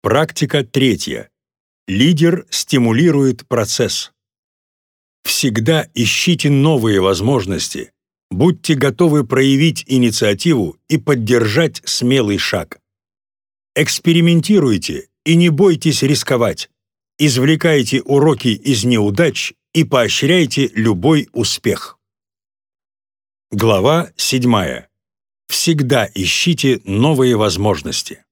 Практика третья. Лидер стимулирует процесс. Всегда ищите новые возможности. Будьте готовы проявить инициативу и поддержать смелый шаг. Экспериментируйте и не бойтесь рисковать. Извлекайте уроки из неудач и поощряйте любой успех. Глава 7. Всегда ищите новые возможности.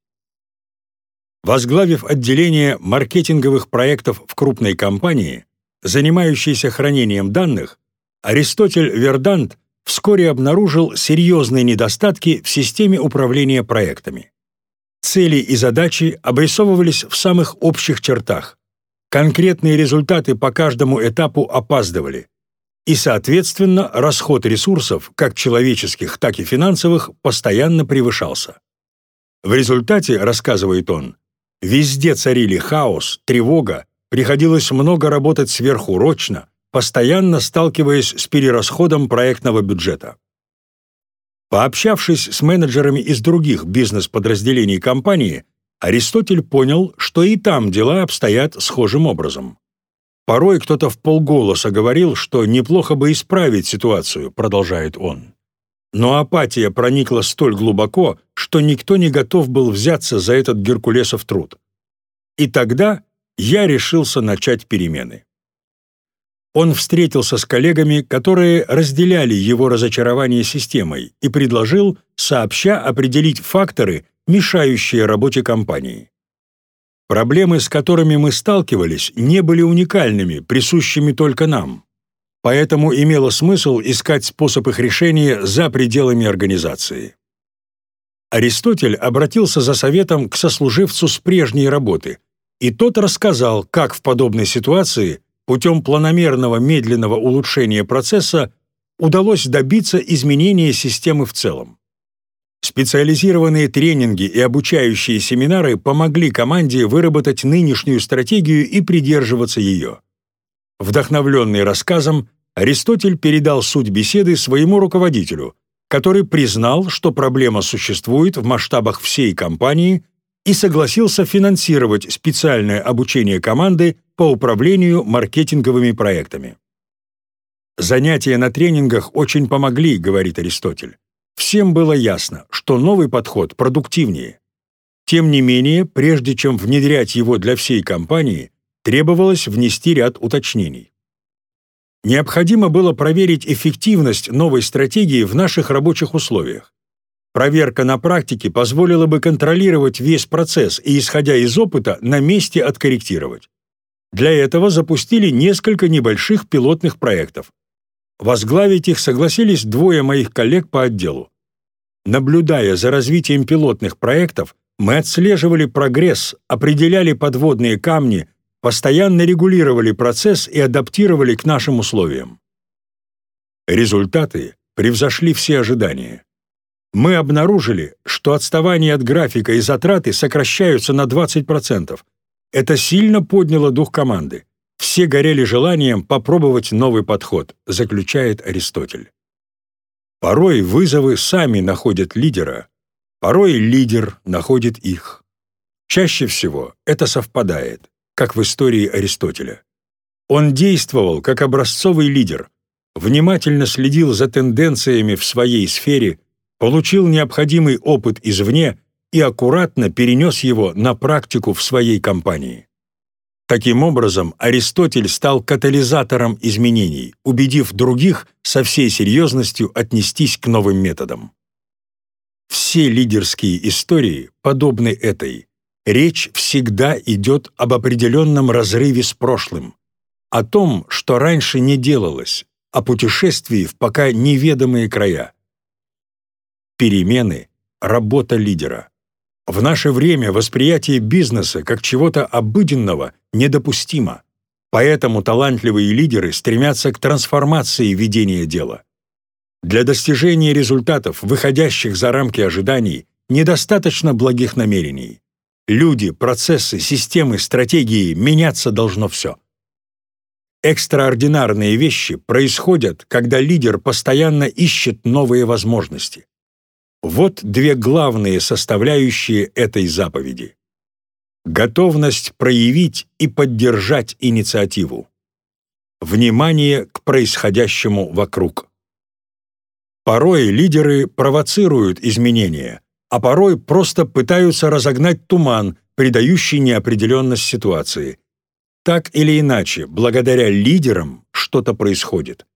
Возглавив отделение маркетинговых проектов в крупной компании, занимающейся хранением данных, Аристотель Вердант вскоре обнаружил серьезные недостатки в системе управления проектами. Цели и задачи обрисовывались в самых общих чертах. Конкретные результаты по каждому этапу опаздывали. И, соответственно, расход ресурсов, как человеческих, так и финансовых, постоянно превышался. В результате, рассказывает он, Везде царили хаос, тревога, приходилось много работать сверхурочно, постоянно сталкиваясь с перерасходом проектного бюджета. Пообщавшись с менеджерами из других бизнес-подразделений компании, Аристотель понял, что и там дела обстоят схожим образом. Порой кто-то в полголоса говорил, что неплохо бы исправить ситуацию, продолжает он. Но апатия проникла столь глубоко, что никто не готов был взяться за этот геркулесов труд. И тогда я решился начать перемены. Он встретился с коллегами, которые разделяли его разочарование системой, и предложил сообща определить факторы, мешающие работе компании. Проблемы, с которыми мы сталкивались, не были уникальными, присущими только нам поэтому имело смысл искать способ их решения за пределами организации. Аристотель обратился за советом к сослуживцу с прежней работы, и тот рассказал, как в подобной ситуации путем планомерного медленного улучшения процесса удалось добиться изменения системы в целом. Специализированные тренинги и обучающие семинары помогли команде выработать нынешнюю стратегию и придерживаться ее. Вдохновленный рассказом, Аристотель передал суть беседы своему руководителю, который признал, что проблема существует в масштабах всей компании и согласился финансировать специальное обучение команды по управлению маркетинговыми проектами. Занятия на тренингах очень помогли, говорит Аристотель. Всем было ясно, что новый подход продуктивнее. Тем не менее, прежде чем внедрять его для всей компании, требовалось внести ряд уточнений. Необходимо было проверить эффективность новой стратегии в наших рабочих условиях. Проверка на практике позволила бы контролировать весь процесс и, исходя из опыта, на месте откорректировать. Для этого запустили несколько небольших пилотных проектов. Возглавить их согласились двое моих коллег по отделу. Наблюдая за развитием пилотных проектов, мы отслеживали прогресс, определяли подводные камни, постоянно регулировали процесс и адаптировали к нашим условиям. Результаты превзошли все ожидания. Мы обнаружили, что отставание от графика и затраты сокращаются на 20%. Это сильно подняло дух команды. Все горели желанием попробовать новый подход, заключает Аристотель. Порой вызовы сами находят лидера, порой лидер находит их. Чаще всего это совпадает как в истории Аристотеля. Он действовал как образцовый лидер, внимательно следил за тенденциями в своей сфере, получил необходимый опыт извне и аккуратно перенес его на практику в своей компании. Таким образом, Аристотель стал катализатором изменений, убедив других со всей серьезностью отнестись к новым методам. Все лидерские истории подобны этой, речь всегда идет об определенном разрыве с прошлым, о том, что раньше не делалось, о путешествии в пока неведомые края. Перемены — работа лидера. В наше время восприятие бизнеса как чего-то обыденного недопустимо, поэтому талантливые лидеры стремятся к трансформации ведения дела. Для достижения результатов, выходящих за рамки ожиданий, недостаточно благих намерений. Люди, процессы, системы, стратегии, меняться должно все. Экстраординарные вещи происходят, когда лидер постоянно ищет новые возможности. Вот две главные составляющие этой заповеди. готовность проявить и поддержать инициативу, внимание к происходящему вокруг. Порой лидеры провоцируют изменения, а порой просто пытаются разогнать туман, придающий неопределенность ситуации. Так или иначе, благодаря лидерам что-то происходит.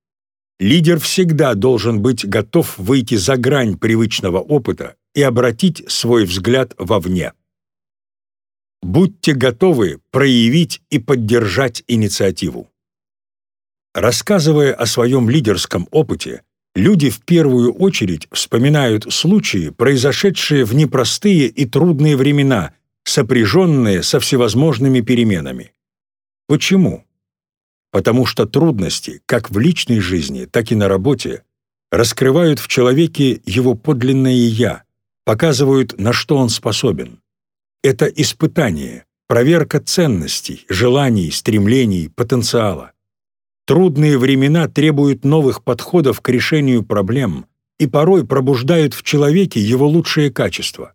Лидер всегда должен быть готов выйти за грань привычного опыта и обратить свой взгляд вовне. Будьте готовы проявить и поддержать инициативу. Рассказывая о своем лидерском опыте, люди в первую очередь вспоминают случаи, произошедшие в непростые и трудные времена, сопряженные со всевозможными переменами. Почему? Потому что трудности, как в личной жизни, так и на работе, раскрывают в человеке его подлинное «я», показывают, на что он способен. Это испытание, проверка ценностей, желаний, стремлений, потенциала. Трудные времена требуют новых подходов к решению проблем и порой пробуждают в человеке его лучшие качества.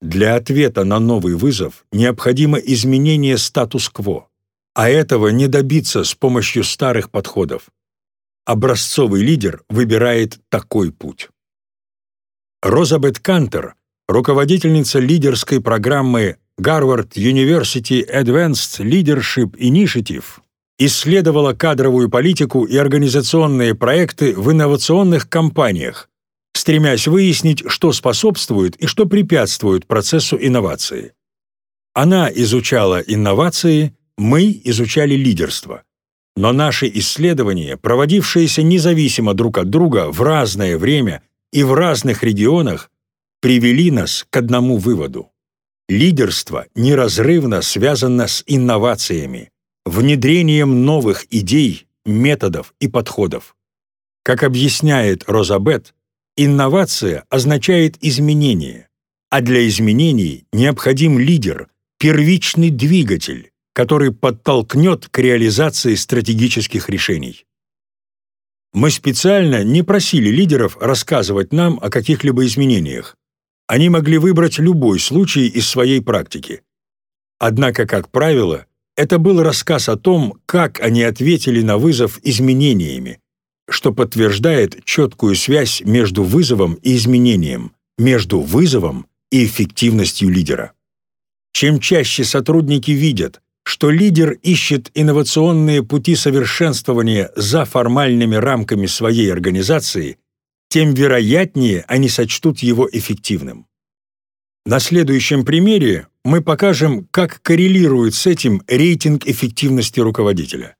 Для ответа на новый вызов необходимо изменение статус-кво, а этого не добиться с помощью старых подходов. Образцовый лидер выбирает такой путь. Розабет Кантер, руководительница лидерской программы Harvard University Advanced Leadership Initiative, исследовала кадровую политику и организационные проекты в инновационных компаниях, стремясь выяснить, что способствует и что препятствует процессу инновации. Она изучала инновации, мы изучали лидерство. Но наши исследования, проводившиеся независимо друг от друга в разное время и в разных регионах, привели нас к одному выводу. Лидерство неразрывно связано с инновациями, внедрением новых идей, методов и подходов. Как объясняет Розабет, инновация означает изменение, а для изменений необходим лидер, первичный двигатель, который подтолкнет к реализации стратегических решений. Мы специально не просили лидеров рассказывать нам о каких-либо изменениях. Они могли выбрать любой случай из своей практики. Однако, как правило, это был рассказ о том, как они ответили на вызов изменениями, что подтверждает четкую связь между вызовом и изменением, между вызовом и эффективностью лидера. Чем чаще сотрудники видят, что лидер ищет инновационные пути совершенствования за формальными рамками своей организации, тем вероятнее они сочтут его эффективным. На следующем примере мы покажем, как коррелирует с этим рейтинг эффективности руководителя.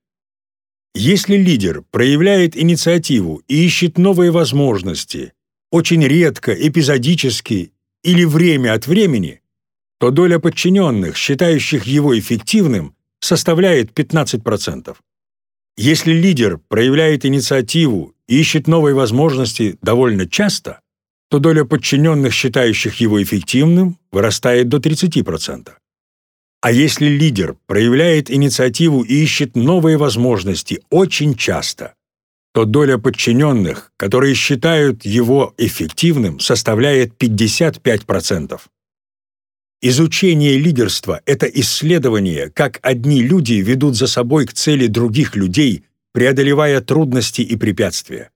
Если лидер проявляет инициативу и ищет новые возможности, очень редко, эпизодически или время от времени, то доля подчиненных, считающих его эффективным, составляет 15%. Если лидер проявляет инициативу и ищет новые возможности довольно часто, то доля подчиненных, считающих его эффективным, вырастает до 30%. А если лидер проявляет инициативу и ищет новые возможности очень часто, то доля подчиненных, которые считают его эффективным, составляет 55%. Изучение лидерства — это исследование, как одни люди ведут за собой к цели других людей, преодолевая трудности и препятствия.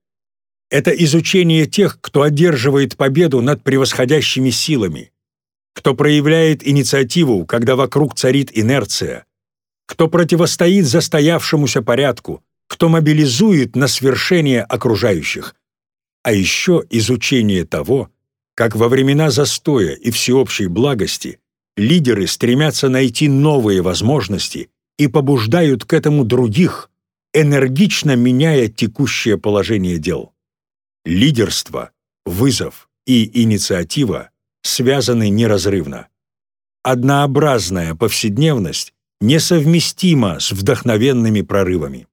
Это изучение тех, кто одерживает победу над превосходящими силами, кто проявляет инициативу, когда вокруг царит инерция, кто противостоит застоявшемуся порядку, кто мобилизует на свершение окружающих. А еще изучение того, как во времена застоя и всеобщей благости лидеры стремятся найти новые возможности и побуждают к этому других, энергично меняя текущее положение дел. Лидерство, вызов и инициатива связаны неразрывно. Однообразная повседневность несовместима с вдохновенными прорывами.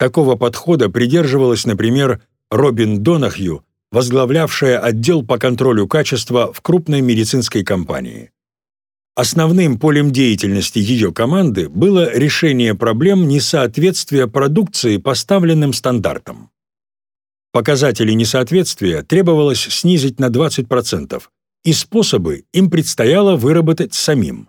Такого подхода придерживалась, например, Робин Донахью, возглавлявшая отдел по контролю качества в крупной медицинской компании. Основным полем деятельности ее команды было решение проблем несоответствия продукции поставленным стандартам. Показатели несоответствия требовалось снизить на 20%, и способы им предстояло выработать самим.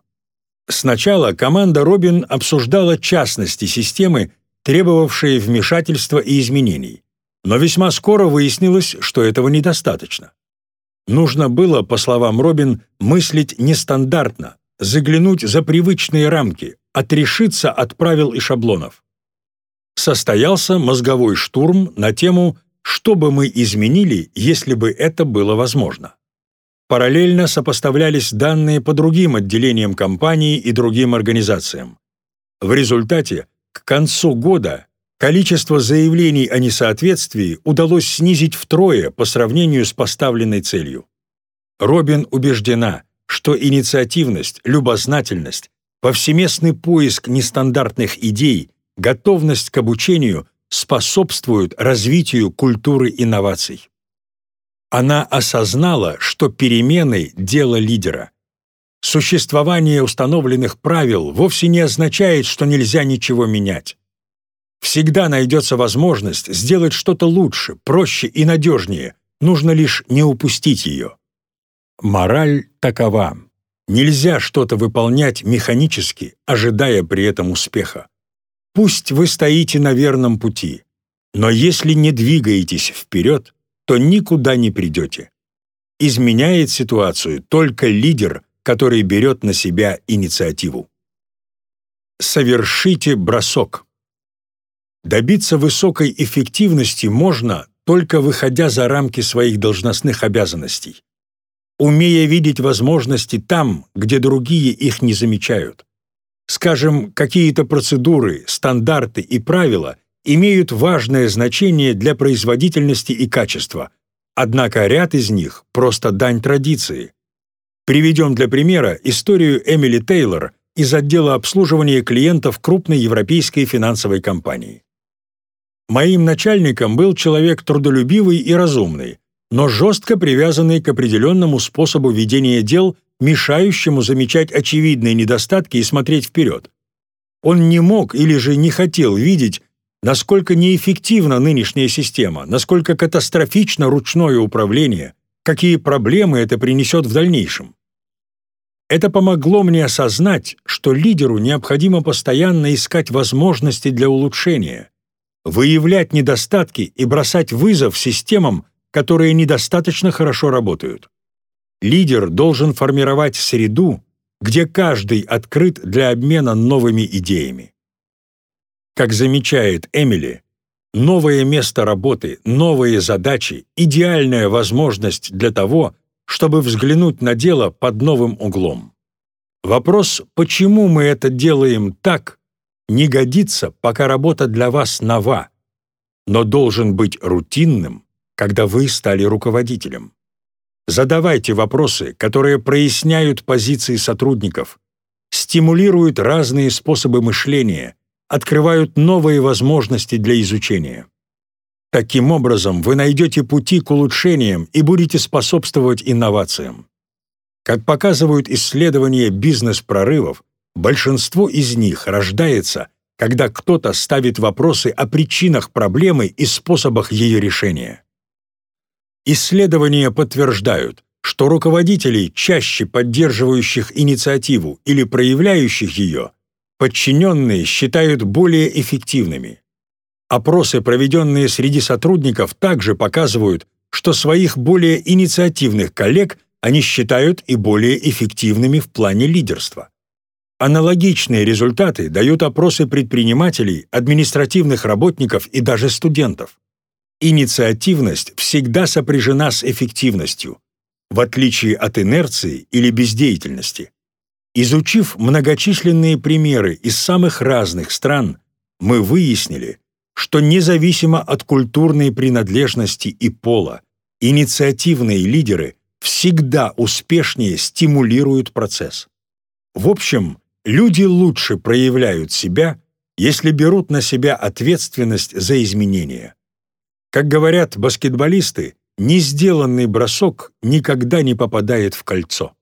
Сначала команда Робин обсуждала частности системы, требовавшие вмешательства и изменений, но весьма скоро выяснилось, что этого недостаточно. Нужно было, по словам Робин, мыслить нестандартно, заглянуть за привычные рамки, отрешиться от правил и шаблонов. Состоялся мозговой штурм на тему «Что бы мы изменили, если бы это было возможно?». Параллельно сопоставлялись данные по другим отделениям компании и другим организациям. В результате, к концу года, количество заявлений о несоответствии удалось снизить втрое по сравнению с поставленной целью. Робин убеждена, что инициативность, любознательность, повсеместный поиск нестандартных идей, готовность к обучению способствуют развитию культуры инноваций. Она осознала, что перемены – дело лидера. Существование установленных правил вовсе не означает, что нельзя ничего менять. Всегда найдется возможность сделать что-то лучше, проще и надежнее, нужно лишь не упустить ее. Мораль такова. Нельзя что-то выполнять механически, ожидая при этом успеха. Пусть вы стоите на верном пути, но если не двигаетесь вперед, то никуда не придете. Изменяет ситуацию только лидер, который берет на себя инициативу. Совершите бросок. Добиться высокой эффективности можно, только выходя за рамки своих должностных обязанностей, умея видеть возможности там, где другие их не замечают. Скажем, какие-то процедуры, стандарты и правила имеют важное значение для производительности и качества, однако ряд из них – просто дань традиции. Приведем для примера историю Эмили Тейлор из отдела обслуживания клиентов крупной европейской финансовой компании. Моим начальником был человек трудолюбивый и разумный, но жестко привязанный к определенному способу ведения дел, мешающему замечать очевидные недостатки и смотреть вперед. Он не мог или же не хотел видеть, насколько неэффективна нынешняя система, насколько катастрофично ручное управление, какие проблемы это принесет в дальнейшем. Это помогло мне осознать, что лидеру необходимо постоянно искать возможности для улучшения, выявлять недостатки и бросать вызов системам, которые недостаточно хорошо работают. Лидер должен формировать среду, где каждый открыт для обмена новыми идеями. Как замечает Эмили, новое место работы, новые задачи – идеальная возможность для того, чтобы взглянуть на дело под новым углом. Вопрос, почему мы это делаем так, не годится, пока работа для вас нова, но должен быть рутинным, когда вы стали руководителем. Задавайте вопросы, которые проясняют позиции сотрудников, стимулируют разные способы мышления – открывают новые возможности для изучения. Таким образом, вы найдете пути к улучшениям и будете способствовать инновациям. Как показывают исследования бизнес-прорывов, большинство из них рождается, когда кто-то ставит вопросы о причинах проблемы и способах ее решения. Исследования подтверждают, что руководителей, чаще поддерживающих инициативу или проявляющих ее, подчиненные считают более эффективными. Опросы, проведенные среди сотрудников, также показывают, что своих более инициативных коллег они считают и более эффективными в плане лидерства. Аналогичные результаты дают опросы предпринимателей, административных работников и даже студентов. Инициативность всегда сопряжена с эффективностью, в отличие от инерции или бездеятельности. Изучив многочисленные примеры из самых разных стран, мы выяснили, что независимо от культурной принадлежности и пола, инициативные лидеры всегда успешнее стимулируют процесс. В общем, люди лучше проявляют себя, если берут на себя ответственность за изменения. Как говорят баскетболисты, не сделанный бросок никогда не попадает в кольцо.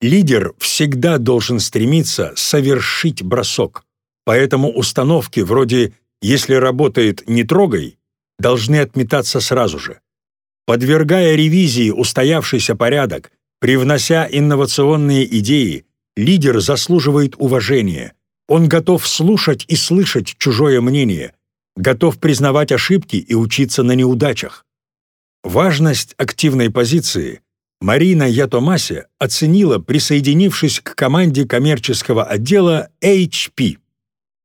Лидер всегда должен стремиться совершить бросок, поэтому установки вроде «если работает, не трогай» должны отметаться сразу же. Подвергая ревизии устоявшийся порядок, привнося инновационные идеи, лидер заслуживает уважения. Он готов слушать и слышать чужое мнение, готов признавать ошибки и учиться на неудачах. Важность активной позиции Марина Ятомасе оценила, присоединившись к команде коммерческого отдела HP.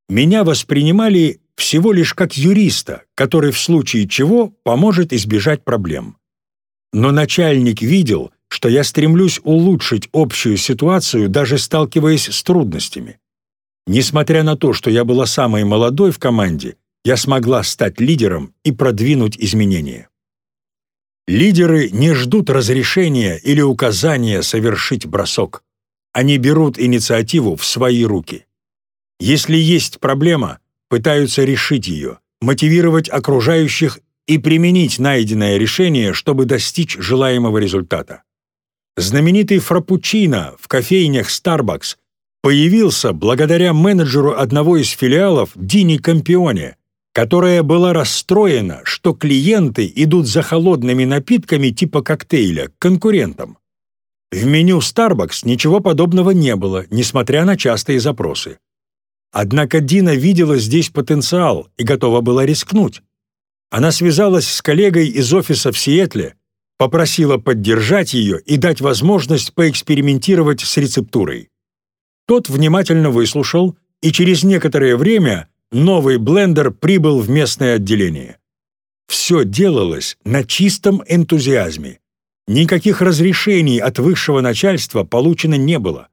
Меня воспринимали всего лишь как юриста, который в случае чего поможет избежать проблем. Но начальник видел, что я стремлюсь улучшить общую ситуацию, даже сталкиваясь с трудностями. Несмотря на то, что я была самой молодой в команде, я смогла стать лидером и продвинуть изменения. Лидеры не ждут разрешения или указания совершить бросок. Они берут инициативу в свои руки. Если есть проблема, пытаются решить ее, мотивировать окружающих и применить найденное решение, чтобы достичь желаемого результата. Знаменитый фрапучино в кофейнях Starbucks появился благодаря менеджеру одного из филиалов Дини Кампионе, которая была расстроена, что клиенты идут за холодными напитками типа коктейля к конкурентам. В меню Starbucks ничего подобного не было, несмотря на частые запросы. Однако Дина видела здесь потенциал и готова была рискнуть. Она связалась с коллегой из офиса в Сиэтле, попросила поддержать ее и дать возможность поэкспериментировать с рецептурой. Тот внимательно выслушал, и через некоторое время новый блендер прибыл в местное отделение. Все делалось на чистом энтузиазме. Никаких разрешений от высшего начальства получено не было.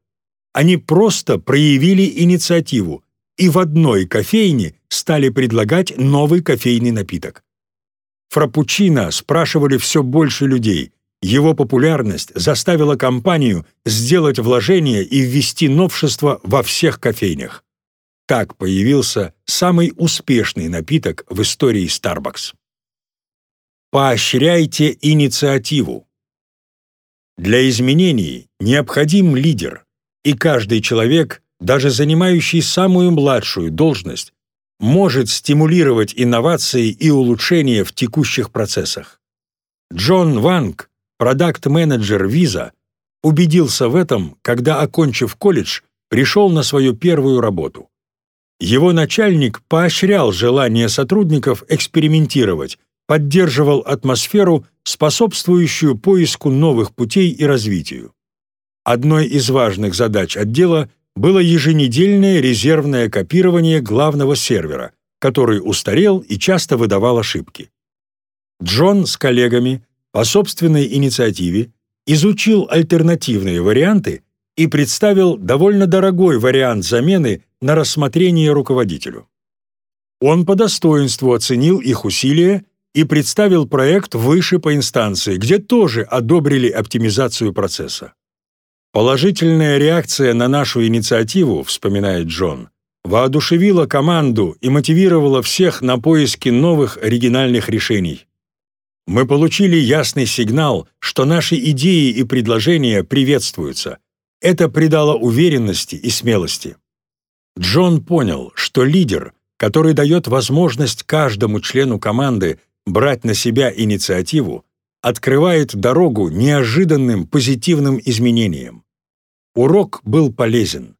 Они просто проявили инициативу и в одной кофейне стали предлагать новый кофейный напиток. Фрапучино спрашивали все больше людей. Его популярность заставила компанию сделать вложения и ввести новшества во всех кофейнях. Так появился самый успешный напиток в истории Starbucks. Поощряйте инициативу. Для изменений необходим лидер, и каждый человек, даже занимающий самую младшую должность, может стимулировать инновации и улучшения в текущих процессах. Джон Ванг, продакт-менеджер Visa, убедился в этом, когда, окончив колледж, пришел на свою первую работу. Его начальник поощрял желание сотрудников экспериментировать, поддерживал атмосферу, способствующую поиску новых путей и развитию. Одной из важных задач отдела было еженедельное резервное копирование главного сервера, который устарел и часто выдавал ошибки. Джон с коллегами по собственной инициативе изучил альтернативные варианты и представил довольно дорогой вариант замены на рассмотрение руководителю. Он по достоинству оценил их усилия и представил проект выше по инстанции, где тоже одобрили оптимизацию процесса. Положительная реакция на нашу инициативу, вспоминает Джон, воодушевила команду и мотивировала всех на поиски новых оригинальных решений. Мы получили ясный сигнал, что наши идеи и предложения приветствуются. Это придало уверенности и смелости. Джон понял, что лидер, который дает возможность каждому члену команды брать на себя инициативу, открывает дорогу неожиданным позитивным изменениям. Урок был полезен.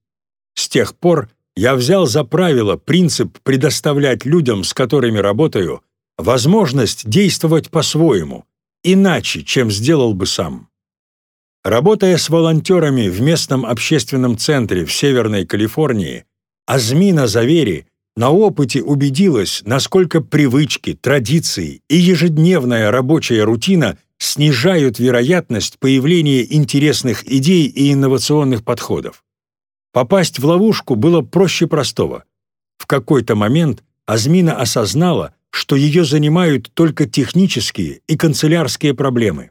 С тех пор я взял за правило принцип предоставлять людям, с которыми работаю, возможность действовать по-своему, иначе, чем сделал бы сам. Работая с волонтерами в местном общественном центре в Северной Калифорнии, Азмина Завери на опыте убедилась, насколько привычки, традиции и ежедневная рабочая рутина снижают вероятность появления интересных идей и инновационных подходов. Попасть в ловушку было проще простого. В какой-то момент Азмина осознала, что ее занимают только технические и канцелярские проблемы.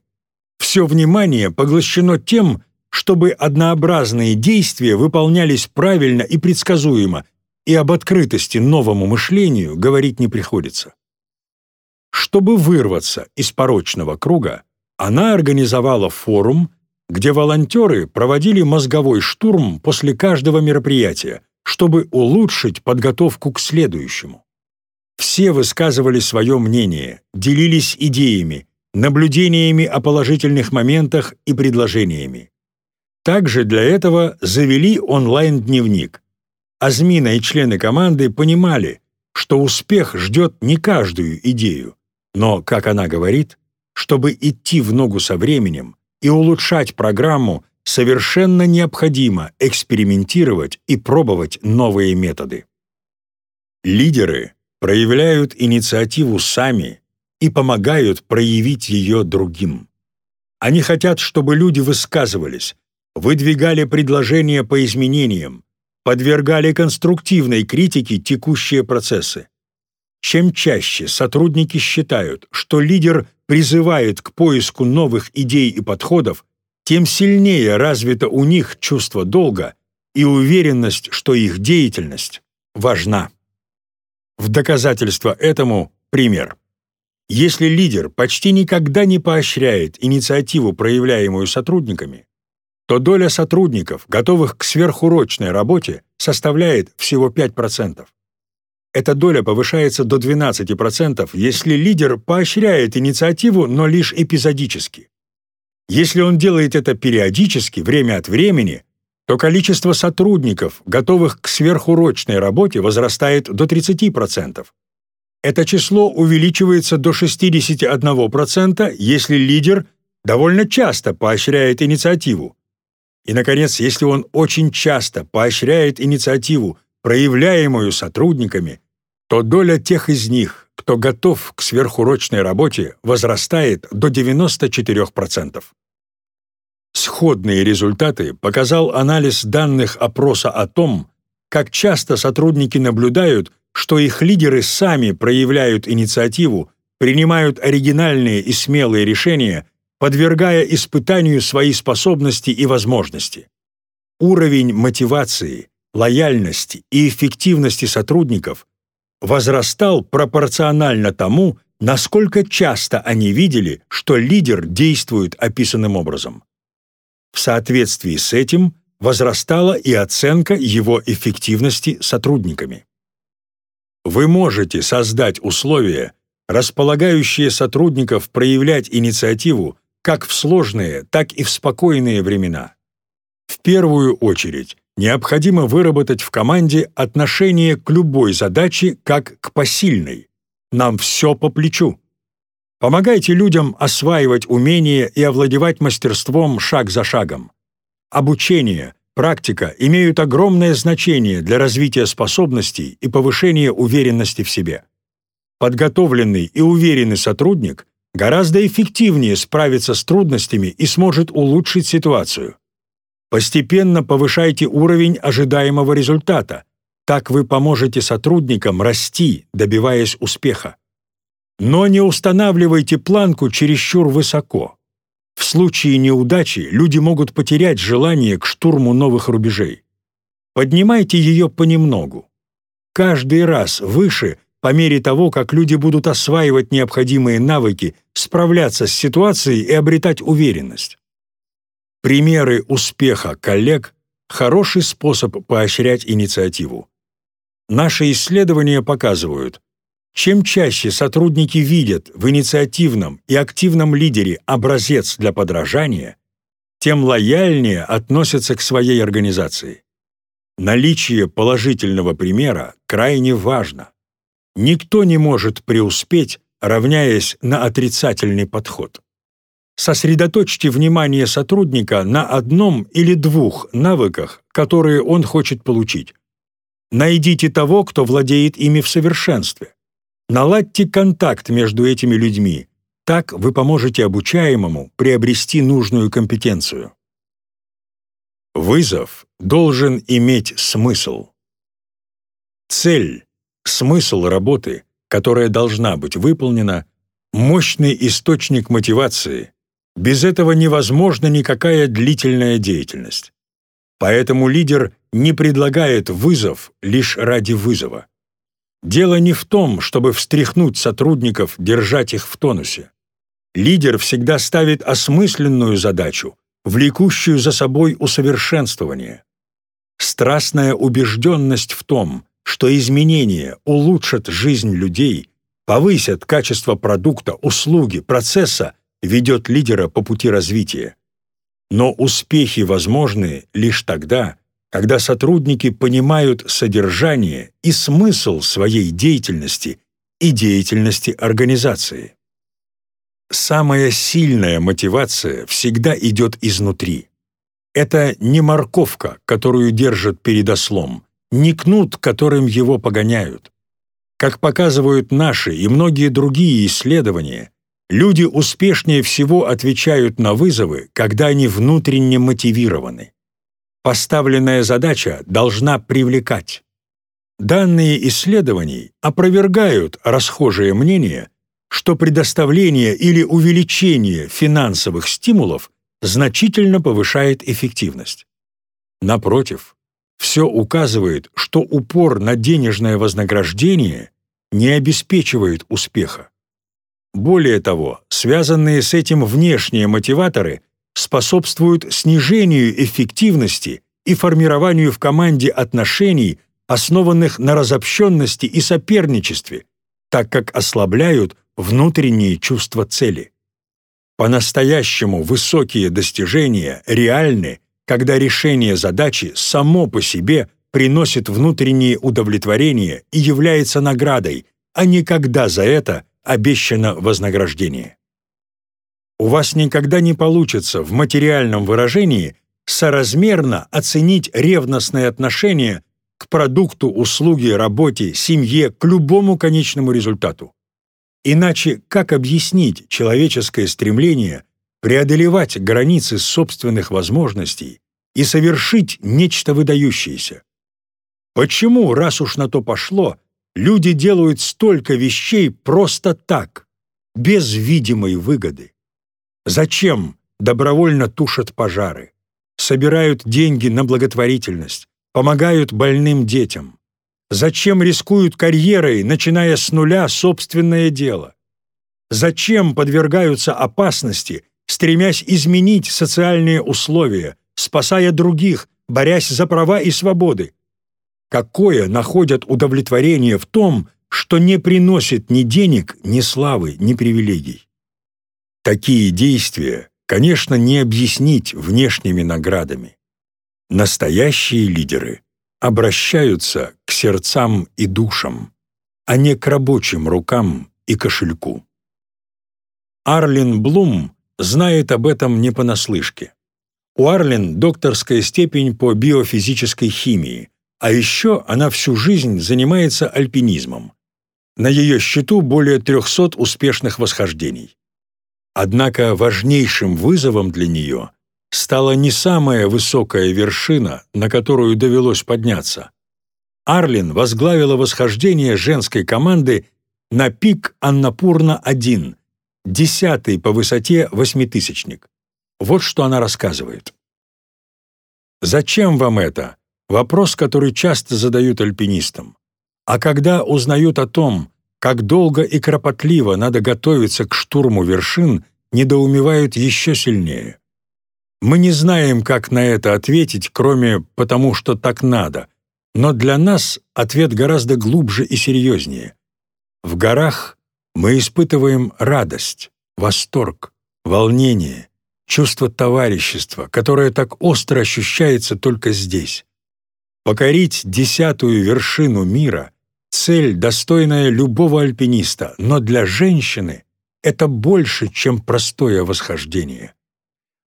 Все внимание поглощено тем, чтобы однообразные действия выполнялись правильно и предсказуемо, и об открытости новому мышлению говорить не приходится. Чтобы вырваться из порочного круга, она организовала форум, где волонтеры проводили мозговой штурм после каждого мероприятия, чтобы улучшить подготовку к следующему. Все высказывали свое мнение, делились идеями, наблюдениями о положительных моментах и предложениями. Также для этого завели онлайн-дневник. Азмина и члены команды понимали, что успех ждет не каждую идею, но, как она говорит, чтобы идти в ногу со временем и улучшать программу, совершенно необходимо экспериментировать и пробовать новые методы. Лидеры проявляют инициативу сами и помогают проявить ее другим. Они хотят, чтобы люди высказывались, выдвигали предложения по изменениям, подвергали конструктивной критике текущие процессы. Чем чаще сотрудники считают, что лидер призывает к поиску новых идей и подходов, тем сильнее развито у них чувство долга и уверенность, что их деятельность важна. В доказательство этому пример. Если лидер почти никогда не поощряет инициативу, проявляемую сотрудниками, то доля сотрудников, готовых к сверхурочной работе, составляет всего 5%. Эта доля повышается до 12%, если лидер поощряет инициативу, но лишь эпизодически. Если он делает это периодически, время от времени, то количество сотрудников, готовых к сверхурочной работе, возрастает до 30%. Это число увеличивается до 61%, если лидер довольно часто поощряет инициативу. И, наконец, если он очень часто поощряет инициативу, проявляемую сотрудниками, то доля тех из них, кто готов к сверхурочной работе, возрастает до 94%. Сходные результаты показал анализ данных опроса о том, как часто сотрудники наблюдают, что их лидеры сами проявляют инициативу, принимают оригинальные и смелые решения, подвергая испытанию свои способности и возможности. Уровень мотивации, лояльности и эффективности сотрудников возрастал пропорционально тому, насколько часто они видели, что лидер действует описанным образом. В соответствии с этим возрастала и оценка его эффективности сотрудниками. Вы можете создать условия, располагающие сотрудников проявлять инициативу как в сложные, так и в спокойные времена. В первую очередь, необходимо выработать в команде отношение к любой задаче как к посильной. Нам все по плечу. Помогайте людям осваивать умения и овладевать мастерством шаг за шагом. Обучение, практика имеют огромное значение для развития способностей и повышения уверенности в себе. Подготовленный и уверенный сотрудник гораздо эффективнее справится с трудностями и сможет улучшить ситуацию. Постепенно повышайте уровень ожидаемого результата. Так вы поможете сотрудникам расти, добиваясь успеха. Но не устанавливайте планку чересчур высоко. В случае неудачи люди могут потерять желание к штурму новых рубежей. Поднимайте ее понемногу. Каждый раз выше по мере того, как люди будут осваивать необходимые навыки, справляться с ситуацией и обретать уверенность. Примеры успеха коллег – хороший способ поощрять инициативу. Наши исследования показывают, чем чаще сотрудники видят в инициативном и активном лидере образец для подражания, тем лояльнее относятся к своей организации. Наличие положительного примера крайне важно. Никто не может преуспеть, равняясь на отрицательный подход. Сосредоточьте внимание сотрудника на одном или двух навыках, которые он хочет получить. Найдите того, кто владеет ими в совершенстве. Наладьте контакт между этими людьми. Так вы поможете обучаемому приобрести нужную компетенцию. Вызов должен иметь смысл. Цель, смысл работы, которая должна быть выполнена, мощный источник мотивации. Без этого невозможна никакая длительная деятельность. Поэтому лидер не предлагает вызов лишь ради вызова. Дело не в том, чтобы встряхнуть сотрудников, держать их в тонусе. Лидер всегда ставит осмысленную задачу, влекущую за собой усовершенствование. Страстная убежденность в том, что изменения улучшат жизнь людей, повысят качество продукта, услуги, процесса, ведет лидера по пути развития. Но успехи возможны лишь тогда, когда сотрудники понимают содержание и смысл своей деятельности и деятельности организации. Самая сильная мотивация всегда идет изнутри. Это не морковка, которую держат перед ослом, не кнут, которым его погоняют. Как показывают наши и многие другие исследования, люди успешнее всего отвечают на вызовы, когда они внутренне мотивированы. Поставленная задача должна привлекать. Данные исследований опровергают расхожее мнение, что предоставление или увеличение финансовых стимулов значительно повышает эффективность. Напротив, все указывает, что упор на денежное вознаграждение не обеспечивает успеха. Более того, связанные с этим внешние мотиваторы способствуют снижению эффективности и формированию в команде отношений, основанных на разобщенности и соперничестве, так как ослабляют внутренние чувства цели. По-настоящему высокие достижения реальны, когда решение задачи само по себе приносит внутреннее удовлетворение и является наградой, а не когда за это обещано вознаграждение. У вас никогда не получится в материальном выражении соразмерно оценить ревностное отношение к продукту, услуге, работе, семье, к любому конечному результату. Иначе как объяснить человеческое стремление преодолевать границы собственных возможностей и совершить нечто выдающееся? Почему, раз уж на то пошло, люди делают столько вещей просто так, без видимой выгоды? Зачем добровольно тушат пожары, собирают деньги на благотворительность, помогают больным детям? Зачем рискуют карьерой, начиная с нуля собственное дело? Зачем подвергаются опасности, стремясь изменить социальные условия, спасая других, борясь за права и свободы? Какое находят удовлетворение в том, что не приносит ни денег, ни славы, ни привилегий? Такие действия, конечно, не объяснить внешними наградами. Настоящие лидеры обращаются к сердцам и душам, а не к рабочим рукам и кошельку. Арлин Блум знает об этом не понаслышке. У Арлин докторская степень по биофизической химии, а еще она всю жизнь занимается альпинизмом. На ее счету более 300 успешных восхождений. Однако важнейшим вызовом для нее стала не самая высокая вершина, на которую довелось подняться. Арлин возглавила восхождение женской команды на пик Аннапурна-1, десятый по высоте восьмитысячник. Вот что она рассказывает. «Зачем вам это?» Вопрос, который часто задают альпинистам. А когда узнают о том, как долго и кропотливо надо готовиться к штурму вершин, недоумевают еще сильнее. Мы не знаем, как на это ответить, кроме «потому что так надо», но для нас ответ гораздо глубже и серьезнее. В горах мы испытываем радость, восторг, волнение, чувство товарищества, которое так остро ощущается только здесь. Покорить десятую вершину мира — цель, достойная любого альпиниста, но для женщины это больше, чем простое восхождение.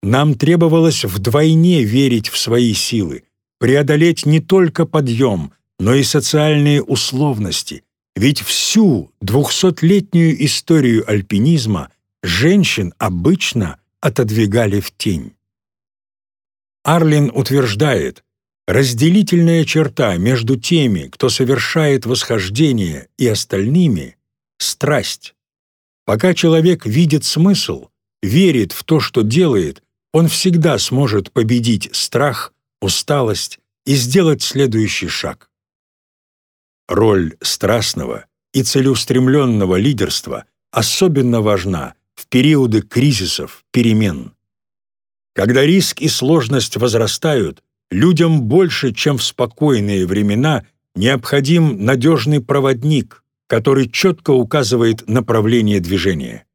Нам требовалось вдвойне верить в свои силы, преодолеть не только подъем, но и социальные условности, ведь всю двухсотлетнюю историю альпинизма женщин обычно отодвигали в тень. Арлин утверждает, разделительная черта между теми, кто совершает восхождение, и остальными — страсть. Пока человек видит смысл, верит в то, что делает, он всегда сможет победить страх, усталость и сделать следующий шаг. Роль страстного и целеустремленного лидерства особенно важна в периоды кризисов, перемен. Когда риск и сложность возрастают, людям больше, чем в спокойные времена, необходим надежный проводник, который четко указывает направление движения.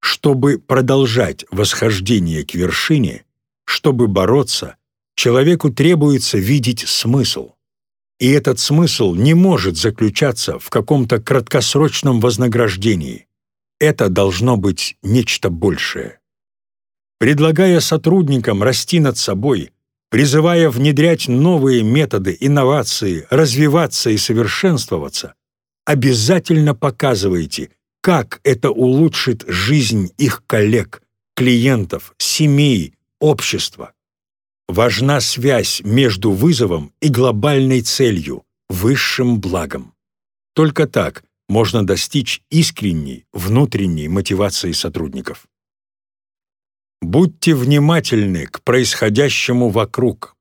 Чтобы продолжать восхождение к вершине, чтобы бороться, человеку требуется видеть смысл. И этот смысл не может заключаться в каком-то краткосрочном вознаграждении. Это должно быть нечто большее. Предлагая сотрудникам расти над собой, призывая внедрять новые методы, инновации, развиваться и совершенствоваться, обязательно показывайте, как это улучшит жизнь их коллег, клиентов, семей, общества. Важна связь между вызовом и глобальной целью, высшим благом. Только так можно достичь искренней внутренней мотивации сотрудников. Будьте внимательны к происходящему вокруг.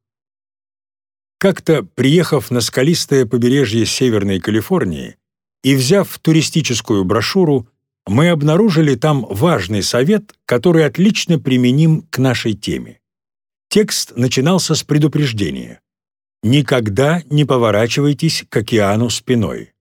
Как-то, приехав на скалистое побережье Северной Калифорнии и взяв туристическую брошюру, мы обнаружили там важный совет, который отлично применим к нашей теме. Текст начинался с предупреждения. «Никогда не поворачивайтесь к океану спиной».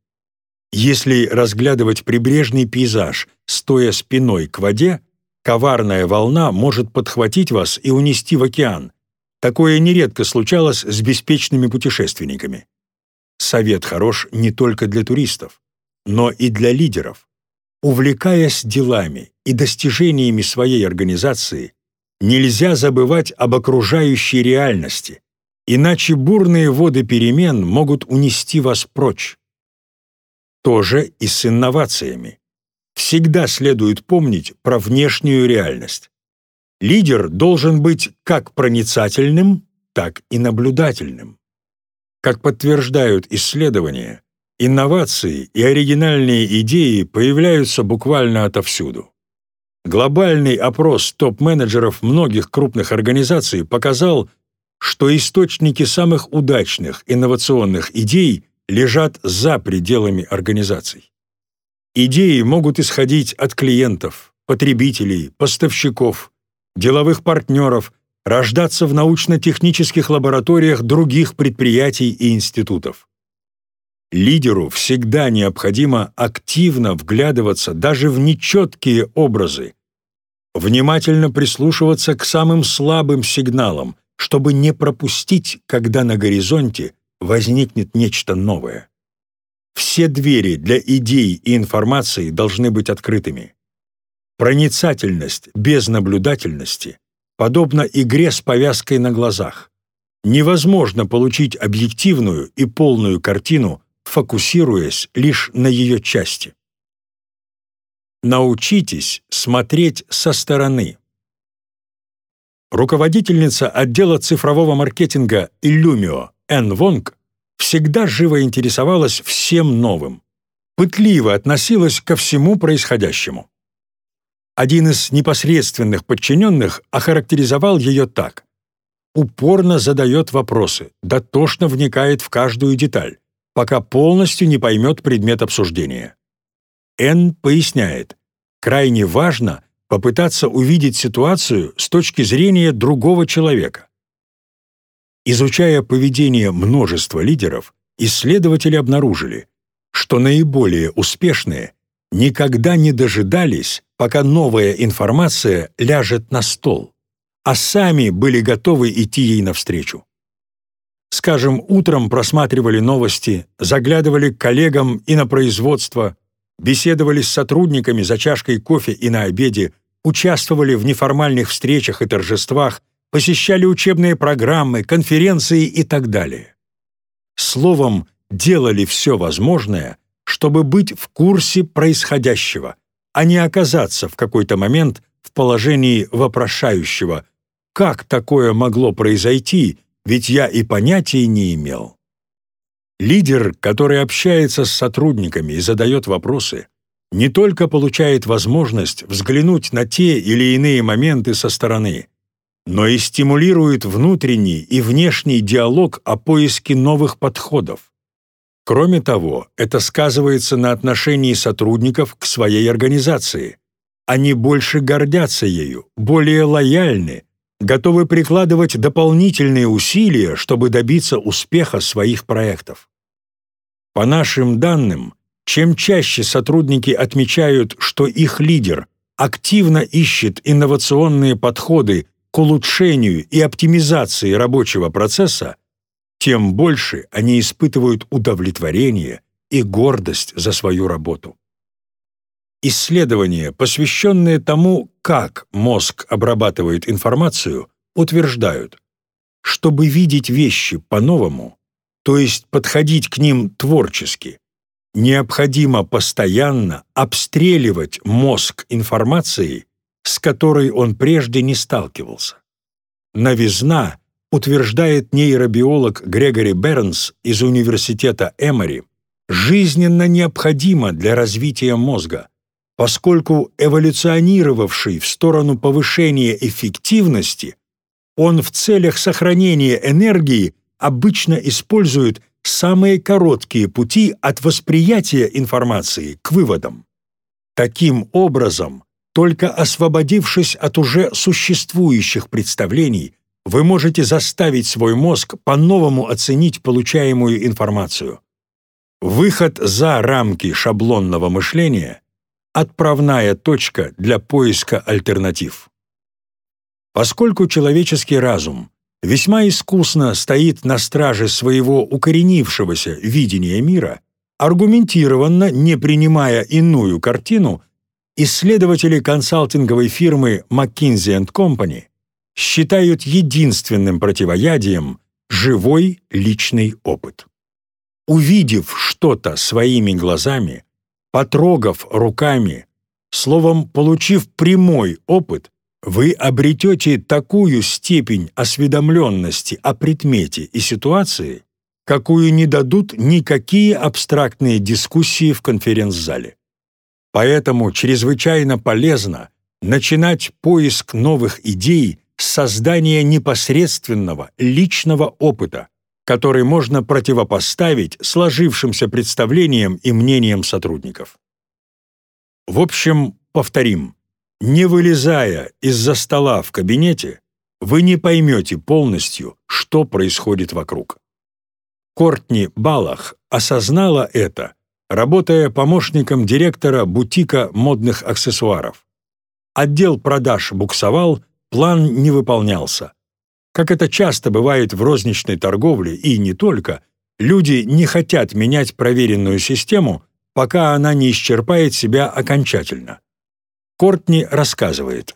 Если разглядывать прибрежный пейзаж, стоя спиной к воде, коварная волна может подхватить вас и унести в океан. Такое нередко случалось с беспечными путешественниками. Совет хорош не только для туристов, но и для лидеров. Увлекаясь делами и достижениями своей организации, нельзя забывать об окружающей реальности, иначе бурные воды перемен могут унести вас прочь. То же и с инновациями всегда следует помнить про внешнюю реальность. Лидер должен быть как проницательным, так и наблюдательным. Как подтверждают исследования, инновации и оригинальные идеи появляются буквально отовсюду. Глобальный опрос топ-менеджеров многих крупных организаций показал, что источники самых удачных инновационных идей лежат за пределами организаций. Идеи могут исходить от клиентов, потребителей, поставщиков, деловых партнеров, рождаться в научно-технических лабораториях других предприятий и институтов. Лидеру всегда необходимо активно вглядываться даже в нечеткие образы, внимательно прислушиваться к самым слабым сигналам, чтобы не пропустить, когда на горизонте возникнет нечто новое. Все двери для идей и информации должны быть открытыми. Проницательность без наблюдательности подобна игре с повязкой на глазах. Невозможно получить объективную и полную картину, фокусируясь лишь на ее части. Научитесь смотреть со стороны. Руководительница отдела цифрового маркетинга Illumio Энн Вонг всегда живо интересовалась всем новым, пытливо относилась ко всему происходящему. Один из непосредственных подчиненных охарактеризовал ее так. Упорно задает вопросы, дотошно вникает в каждую деталь, пока полностью не поймет предмет обсуждения. Н поясняет, крайне важно попытаться увидеть ситуацию с точки зрения другого человека. Изучая поведение множества лидеров, исследователи обнаружили, что наиболее успешные никогда не дожидались, пока новая информация ляжет на стол, а сами были готовы идти ей навстречу. Скажем, утром просматривали новости, заглядывали к коллегам и на производство, беседовали с сотрудниками за чашкой кофе и на обеде, участвовали в неформальных встречах и торжествах, посещали учебные программы, конференции и так далее. Словом, делали все возможное, чтобы быть в курсе происходящего, а не оказаться в какой-то момент в положении вопрошающего «Как такое могло произойти, ведь я и понятия не имел». Лидер, который общается с сотрудниками и задает вопросы, не только получает возможность взглянуть на те или иные моменты со стороны, но и стимулирует внутренний и внешний диалог о поиске новых подходов. Кроме того, это сказывается на отношении сотрудников к своей организации. Они больше гордятся ею, более лояльны, готовы прикладывать дополнительные усилия, чтобы добиться успеха своих проектов. По нашим данным, чем чаще сотрудники отмечают, что их лидер активно ищет инновационные подходы к улучшению и оптимизации рабочего процесса, тем больше они испытывают удовлетворение и гордость за свою работу. Исследования, посвященные тому, как мозг обрабатывает информацию, утверждают, чтобы видеть вещи по-новому, то есть подходить к ним творчески, необходимо постоянно обстреливать мозг информацией, с которой он прежде не сталкивался. Новизна, утверждает нейробиолог Грегори Бернс из университета Эмори, жизненно необходима для развития мозга, поскольку эволюционировавший в сторону повышения эффективности, он в целях сохранения энергии обычно использует самые короткие пути от восприятия информации к выводам. Таким образом, только освободившись от уже существующих представлений, вы можете заставить свой мозг по-новому оценить получаемую информацию. Выход за рамки шаблонного мышления отправная точка для поиска альтернатив. Поскольку человеческий разум весьма искусно стоит на страже своего укоренившегося видения мира, аргументированно не принимая иную картину, исследователи консалтинговой фирмы McKinsey Company считают единственным противоядием живой личный опыт. Увидев что-то своими глазами, потрогав руками, словом, получив прямой опыт, вы обретете такую степень осведомленности о предмете и ситуации, какую не дадут никакие абстрактные дискуссии в конференц-зале. Поэтому чрезвычайно полезно начинать поиск новых идей с создания непосредственного личного опыта, который можно противопоставить сложившимся представлениям и мнениям сотрудников. В общем, повторим, не вылезая из-за стола в кабинете, вы не поймете полностью, что происходит вокруг. Кортни Балах осознала это, работая помощником директора бутика модных аксессуаров. Отдел продаж буксовал, план не выполнялся. Как это часто бывает в розничной торговле и не только, люди не хотят менять проверенную систему, пока она не исчерпает себя окончательно. Кортни рассказывает.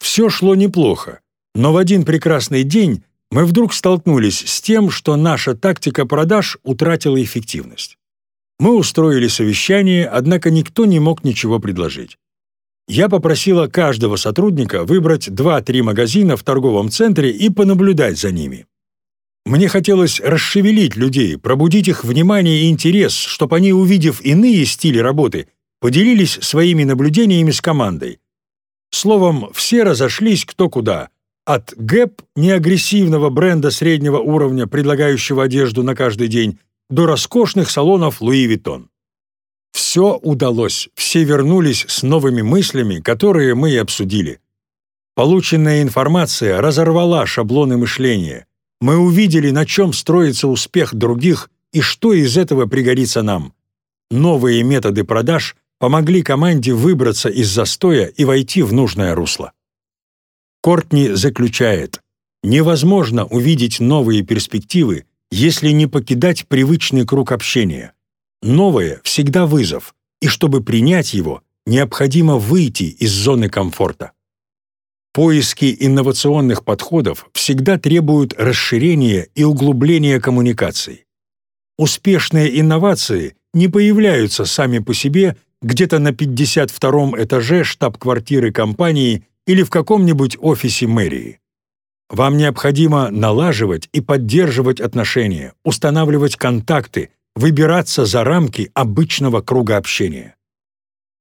«Все шло неплохо, но в один прекрасный день мы вдруг столкнулись с тем, что наша тактика продаж утратила эффективность. Мы устроили совещание, однако никто не мог ничего предложить я попросила каждого сотрудника выбрать 2-3 магазина в торговом центре и понаблюдать за ними. Мне хотелось расшевелить людей, пробудить их внимание и интерес, чтобы они, увидев иные стили работы, поделились своими наблюдениями с командой. Словом, все разошлись кто куда. От Gap, неагрессивного бренда среднего уровня, предлагающего одежду на каждый день, до роскошных салонов Louis Vuitton. Все удалось, все вернулись с новыми мыслями, которые мы и обсудили. Полученная информация разорвала шаблоны мышления. Мы увидели, на чем строится успех других и что из этого пригодится нам. Новые методы продаж помогли команде выбраться из застоя и войти в нужное русло. Кортни заключает, невозможно увидеть новые перспективы, если не покидать привычный круг общения. Новое всегда вызов, и чтобы принять его, необходимо выйти из зоны комфорта. Поиски инновационных подходов всегда требуют расширения и углубления коммуникаций. Успешные инновации не появляются сами по себе где-то на 52-м этаже штаб-квартиры компании или в каком-нибудь офисе мэрии. Вам необходимо налаживать и поддерживать отношения, устанавливать контакты, выбираться за рамки обычного круга общения.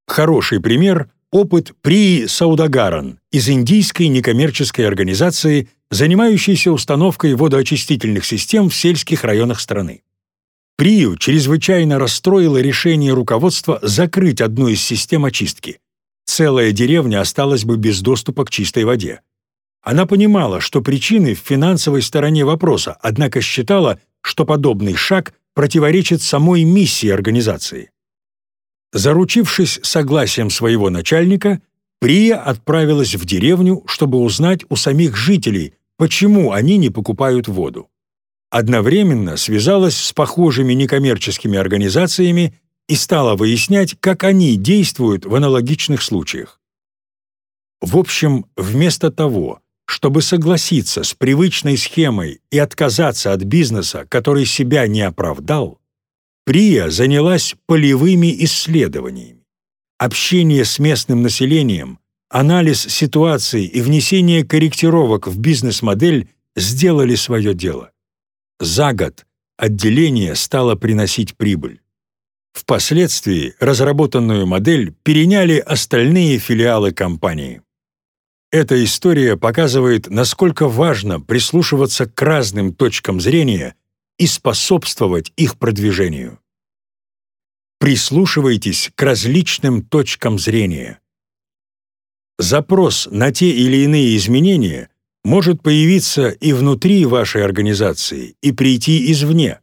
Хороший пример – опыт При Саудагаран из индийской некоммерческой организации, занимающейся установкой водоочистительных систем в сельских районах страны. Прию чрезвычайно расстроило решение руководства закрыть одну из систем очистки. Целая деревня осталась бы без доступа к чистой воде. Она понимала, что причины в финансовой стороне вопроса, однако считала, что подобный шаг противоречит самой миссии организации. Заручившись согласием своего начальника, Прия отправилась в деревню, чтобы узнать у самих жителей, почему они не покупают воду. Одновременно связалась с похожими некоммерческими организациями и стала выяснять, как они действуют в аналогичных случаях. В общем, вместо того, чтобы согласиться с привычной схемой и отказаться от бизнеса, который себя не оправдал, Прия занялась полевыми исследованиями. Общение с местным населением, анализ ситуации и внесение корректировок в бизнес-модель сделали свое дело. За год отделение стало приносить прибыль. Впоследствии разработанную модель переняли остальные филиалы компании. Эта история показывает, насколько важно прислушиваться к разным точкам зрения и способствовать их продвижению. Прислушивайтесь к различным точкам зрения. Запрос на те или иные изменения может появиться и внутри вашей организации, и прийти извне.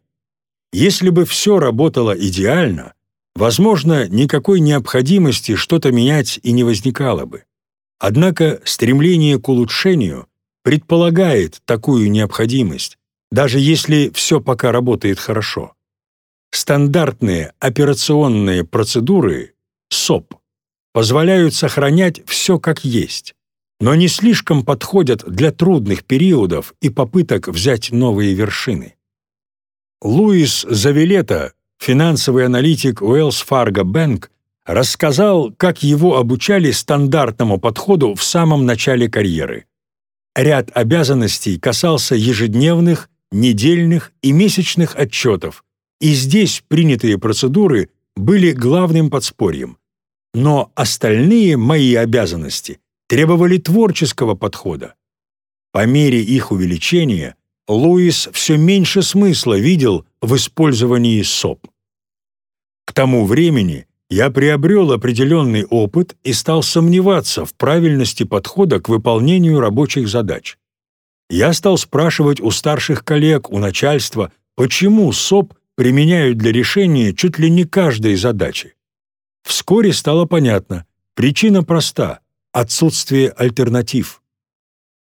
Если бы все работало идеально, возможно, никакой необходимости что-то менять и не возникало бы. Однако стремление к улучшению предполагает такую необходимость, даже если все пока работает хорошо. Стандартные операционные процедуры СОП позволяют сохранять все как есть, но не слишком подходят для трудных периодов и попыток взять новые вершины. Луис Завилета, финансовый аналитик Wells Fargo Bank, рассказал, как его обучали стандартному подходу в самом начале карьеры. Ряд обязанностей касался ежедневных недельных и месячных отчетов, и здесь принятые процедуры были главным подспорьем. Но остальные мои обязанности требовали творческого подхода. По мере их увеличения Луис все меньше смысла видел в использовании СОП. К тому времени я приобрел определенный опыт и стал сомневаться в правильности подхода к выполнению рабочих задач я стал спрашивать у старших коллег, у начальства, почему СОП применяют для решения чуть ли не каждой задачи. Вскоре стало понятно, причина проста – отсутствие альтернатив.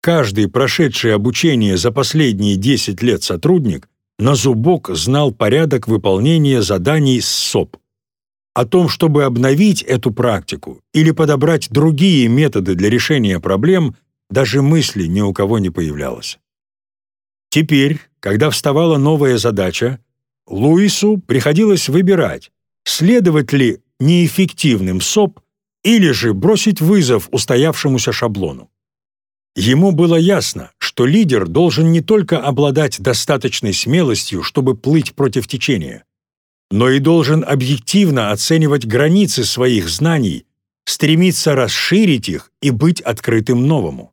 Каждый прошедший обучение за последние 10 лет сотрудник на зубок знал порядок выполнения заданий с СОП. О том, чтобы обновить эту практику или подобрать другие методы для решения проблем, даже мысли ни у кого не появлялось. Теперь, когда вставала новая задача, Луису приходилось выбирать, следовать ли неэффективным СОП или же бросить вызов устоявшемуся шаблону. Ему было ясно, что лидер должен не только обладать достаточной смелостью, чтобы плыть против течения, но и должен объективно оценивать границы своих знаний, стремиться расширить их и быть открытым новому.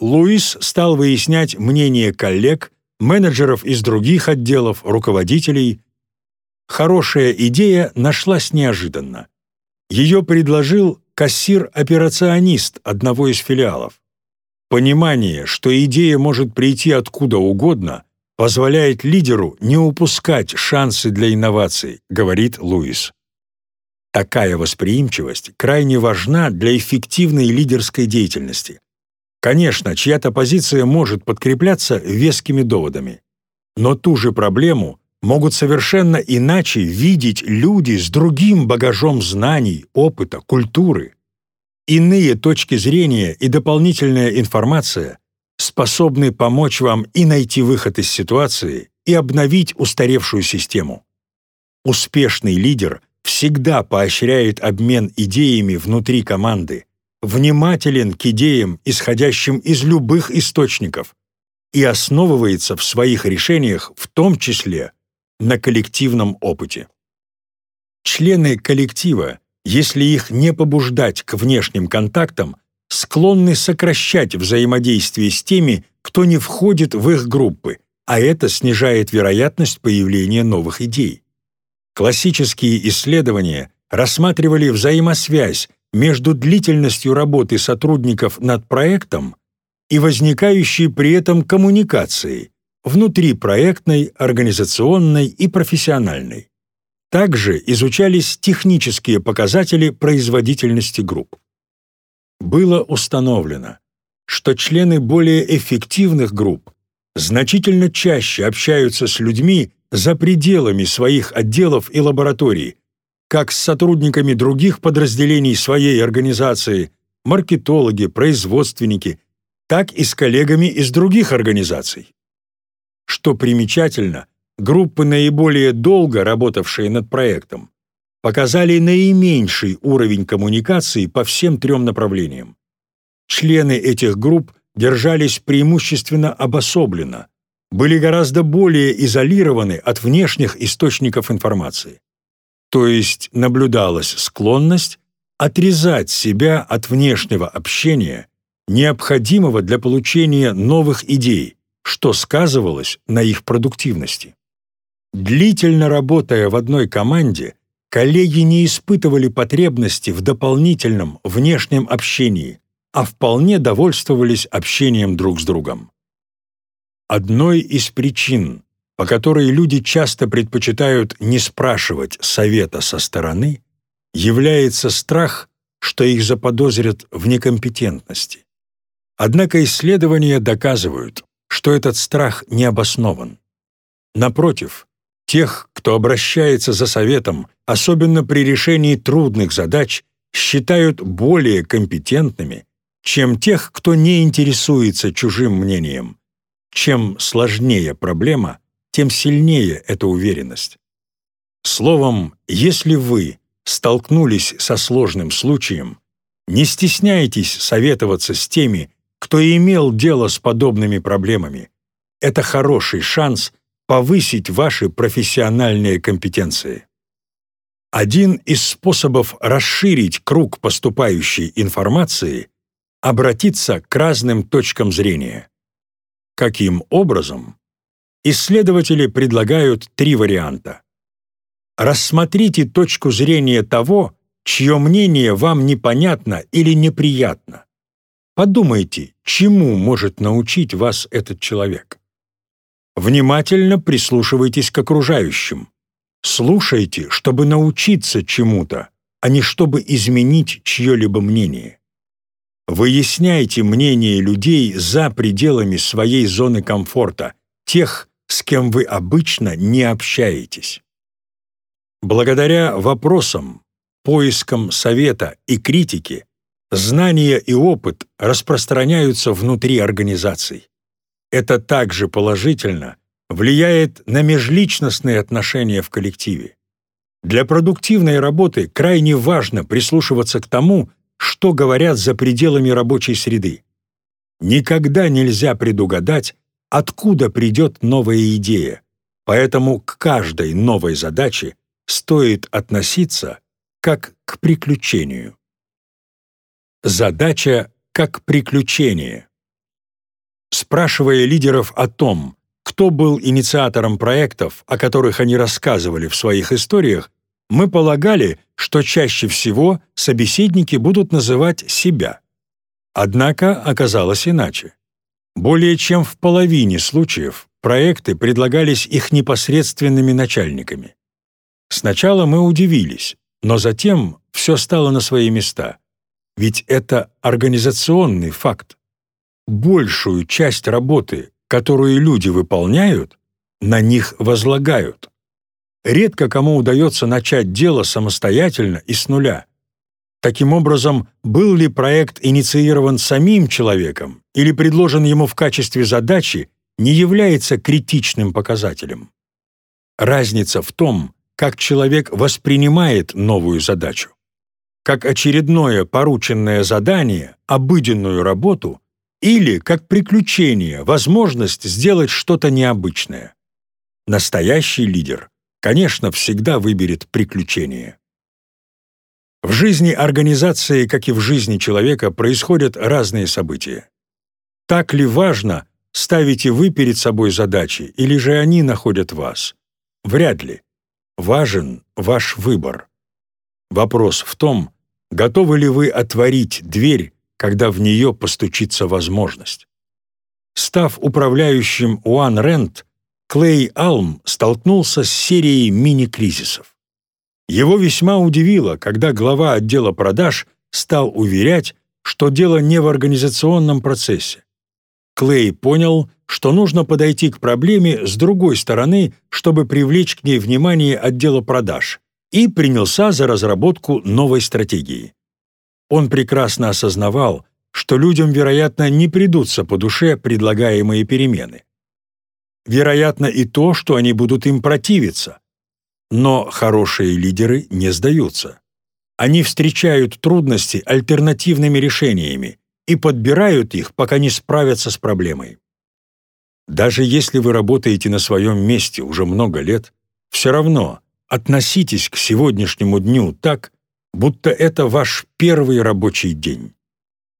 Луис стал выяснять мнение коллег, менеджеров из других отделов, руководителей. Хорошая идея нашлась неожиданно. Ее предложил кассир-операционист одного из филиалов. Понимание, что идея может прийти откуда угодно, позволяет лидеру не упускать шансы для инноваций, говорит Луис. Такая восприимчивость крайне важна для эффективной лидерской деятельности. Конечно, чья-то позиция может подкрепляться вескими доводами. Но ту же проблему могут совершенно иначе видеть люди с другим багажом знаний, опыта, культуры. Иные точки зрения и дополнительная информация способны помочь вам и найти выход из ситуации, и обновить устаревшую систему. Успешный лидер всегда поощряет обмен идеями внутри команды, внимателен к идеям, исходящим из любых источников, и основывается в своих решениях в том числе на коллективном опыте. Члены коллектива, если их не побуждать к внешним контактам, склонны сокращать взаимодействие с теми, кто не входит в их группы, а это снижает вероятность появления новых идей. Классические исследования рассматривали взаимосвязь между длительностью работы сотрудников над проектом и возникающей при этом коммуникацией внутри проектной, организационной и профессиональной. Также изучались технические показатели производительности групп. Было установлено, что члены более эффективных групп значительно чаще общаются с людьми за пределами своих отделов и лабораторий, как с сотрудниками других подразделений своей организации, маркетологи, производственники, так и с коллегами из других организаций. Что примечательно, группы, наиболее долго работавшие над проектом, показали наименьший уровень коммуникации по всем трем направлениям. Члены этих групп держались преимущественно обособленно, были гораздо более изолированы от внешних источников информации. То есть наблюдалась склонность отрезать себя от внешнего общения, необходимого для получения новых идей, что сказывалось на их продуктивности. Длительно работая в одной команде, коллеги не испытывали потребности в дополнительном внешнем общении, а вполне довольствовались общением друг с другом. Одной из причин, по которой люди часто предпочитают не спрашивать совета со стороны, является страх, что их заподозрят в некомпетентности. Однако исследования доказывают, что этот страх не обоснован. Напротив, тех, кто обращается за советом, особенно при решении трудных задач, считают более компетентными, чем тех, кто не интересуется чужим мнением. Чем сложнее проблема, тем сильнее эта уверенность. Словом, если вы столкнулись со сложным случаем, не стесняйтесь советоваться с теми, кто имел дело с подобными проблемами. Это хороший шанс повысить ваши профессиональные компетенции. Один из способов расширить круг поступающей информации — обратиться к разным точкам зрения. Каким образом? Исследователи предлагают три варианта. Рассмотрите точку зрения того, чье мнение вам непонятно или неприятно. Подумайте, чему может научить вас этот человек. Внимательно прислушивайтесь к окружающим. Слушайте, чтобы научиться чему-то, а не чтобы изменить чье-либо мнение. Выясняйте мнение людей за пределами своей зоны комфорта, тех, с кем вы обычно не общаетесь. Благодаря вопросам, поискам совета и критике Знания и опыт распространяются внутри организаций. Это также положительно влияет на межличностные отношения в коллективе. Для продуктивной работы крайне важно прислушиваться к тому, что говорят за пределами рабочей среды. Никогда нельзя предугадать, откуда придет новая идея, поэтому к каждой новой задаче стоит относиться как к приключению. Задача как приключение. Спрашивая лидеров о том, кто был инициатором проектов, о которых они рассказывали в своих историях, мы полагали, что чаще всего собеседники будут называть себя. Однако оказалось иначе. Более чем в половине случаев проекты предлагались их непосредственными начальниками. Сначала мы удивились, но затем все стало на свои места. Ведь это организационный факт. Большую часть работы, которую люди выполняют, на них возлагают. Редко кому удается начать дело самостоятельно и с нуля. Таким образом, был ли проект инициирован самим человеком или предложен ему в качестве задачи, не является критичным показателем. Разница в том, как человек воспринимает новую задачу как очередное порученное задание, обыденную работу или как приключение, возможность сделать что-то необычное. Настоящий лидер, конечно, всегда выберет приключение. В жизни организации, как и в жизни человека, происходят разные события. Так ли важно, ставите вы перед собой задачи, или же они находят вас? Вряд ли. Важен ваш выбор. Вопрос в том, Готовы ли вы отворить дверь, когда в нее постучится возможность? Став управляющим One Rent, Клей Алм столкнулся с серией мини-кризисов. Его весьма удивило, когда глава отдела продаж стал уверять, что дело не в организационном процессе. Клей понял, что нужно подойти к проблеме с другой стороны, чтобы привлечь к ней внимание отдела продаж, и принялся за разработку новой стратегии. Он прекрасно осознавал, что людям, вероятно, не придутся по душе предлагаемые перемены. Вероятно и то, что они будут им противиться. Но хорошие лидеры не сдаются. Они встречают трудности альтернативными решениями и подбирают их, пока не справятся с проблемой. Даже если вы работаете на своем месте уже много лет, все равно относитесь к сегодняшнему дню так, будто это ваш первый рабочий день.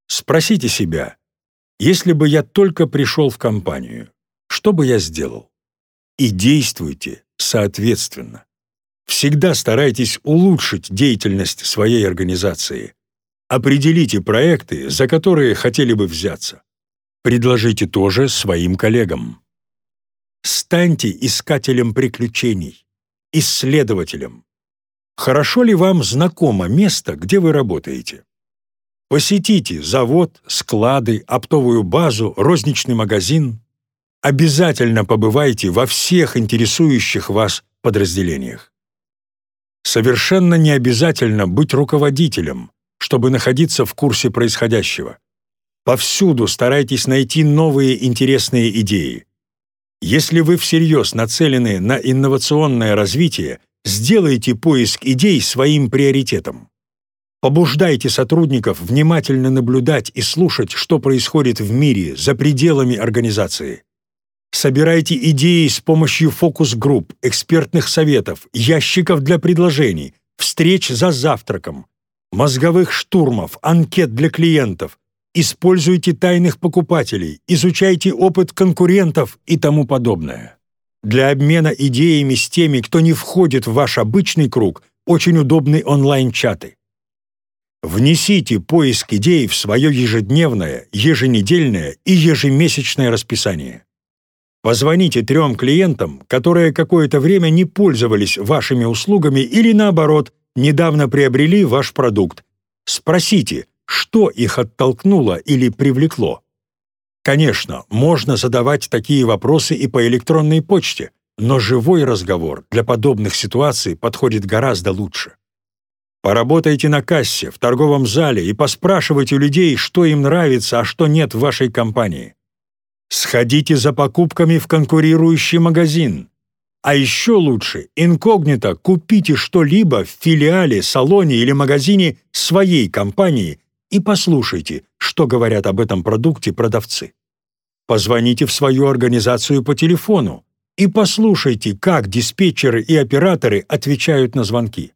Спросите себя, если бы я только пришел в компанию, что бы я сделал? И действуйте соответственно. Всегда старайтесь улучшить деятельность своей организации. Определите проекты, за которые хотели бы взяться. Предложите тоже своим коллегам. Станьте искателем приключений, исследователем. Хорошо ли вам знакомо место, где вы работаете? Посетите завод, склады, оптовую базу, розничный магазин. Обязательно побывайте во всех интересующих вас подразделениях. Совершенно не обязательно быть руководителем, чтобы находиться в курсе происходящего. Повсюду старайтесь найти новые интересные идеи. Если вы всерьез нацелены на инновационное развитие, сделайте поиск идей своим приоритетом. Побуждайте сотрудников внимательно наблюдать и слушать, что происходит в мире за пределами организации. Собирайте идеи с помощью фокус-групп, экспертных советов, ящиков для предложений, встреч за завтраком, мозговых штурмов, анкет для клиентов. Используйте тайных покупателей, изучайте опыт конкурентов и тому подобное. Для обмена идеями с теми, кто не входит в ваш обычный круг, очень удобны онлайн-чаты. Внесите поиск идей в свое ежедневное, еженедельное и ежемесячное расписание. Позвоните трем клиентам, которые какое-то время не пользовались вашими услугами или, наоборот, недавно приобрели ваш продукт. Спросите, что их оттолкнуло или привлекло. Конечно, можно задавать такие вопросы и по электронной почте, но живой разговор для подобных ситуаций подходит гораздо лучше. Поработайте на кассе, в торговом зале и поспрашивайте у людей, что им нравится, а что нет в вашей компании. Сходите за покупками в конкурирующий магазин. А еще лучше, инкогнито купите что-либо в филиале, салоне или магазине своей компании и послушайте, что говорят об этом продукте продавцы. Позвоните в свою организацию по телефону и послушайте, как диспетчеры и операторы отвечают на звонки.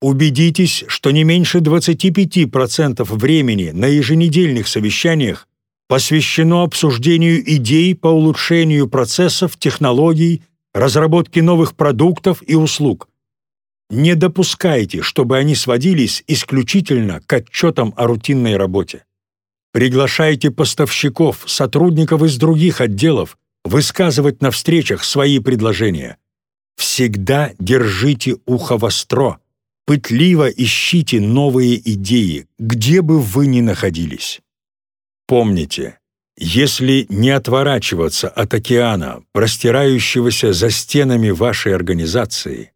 Убедитесь, что не меньше 25% времени на еженедельных совещаниях посвящено обсуждению идей по улучшению процессов, технологий, разработке новых продуктов и услуг. Не допускайте, чтобы они сводились исключительно к отчетам о рутинной работе. Приглашайте поставщиков, сотрудников из других отделов высказывать на встречах свои предложения. Всегда держите ухо востро Пытливо ищите новые идеи, где бы вы ни находились. Помните, если не отворачиваться от океана, простирающегося за стенами вашей организации,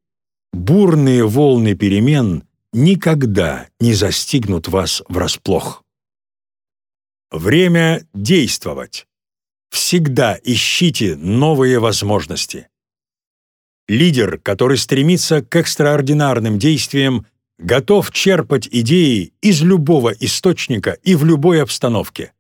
бурные волны перемен никогда не застигнут вас врасплох. Время действовать. Всегда ищите новые возможности. Лидер, который стремится к экстраординарным действиям, готов черпать идеи из любого источника и в любой обстановке.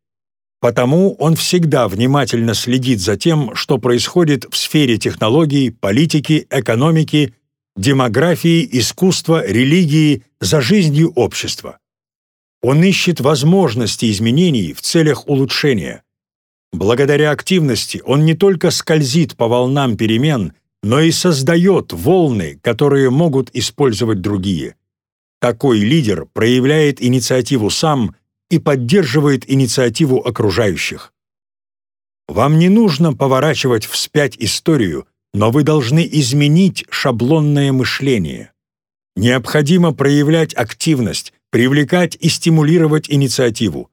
Потому он всегда внимательно следит за тем, что происходит в сфере технологий, политики, экономики, демографии, искусства, религии, за жизнью общества. Он ищет возможности изменений в целях улучшения. Благодаря активности он не только скользит по волнам перемен, но и создает волны, которые могут использовать другие. Такой лидер проявляет инициативу сам и поддерживает инициативу окружающих. Вам не нужно поворачивать вспять историю, но вы должны изменить шаблонное мышление. Необходимо проявлять активность, привлекать и стимулировать инициативу.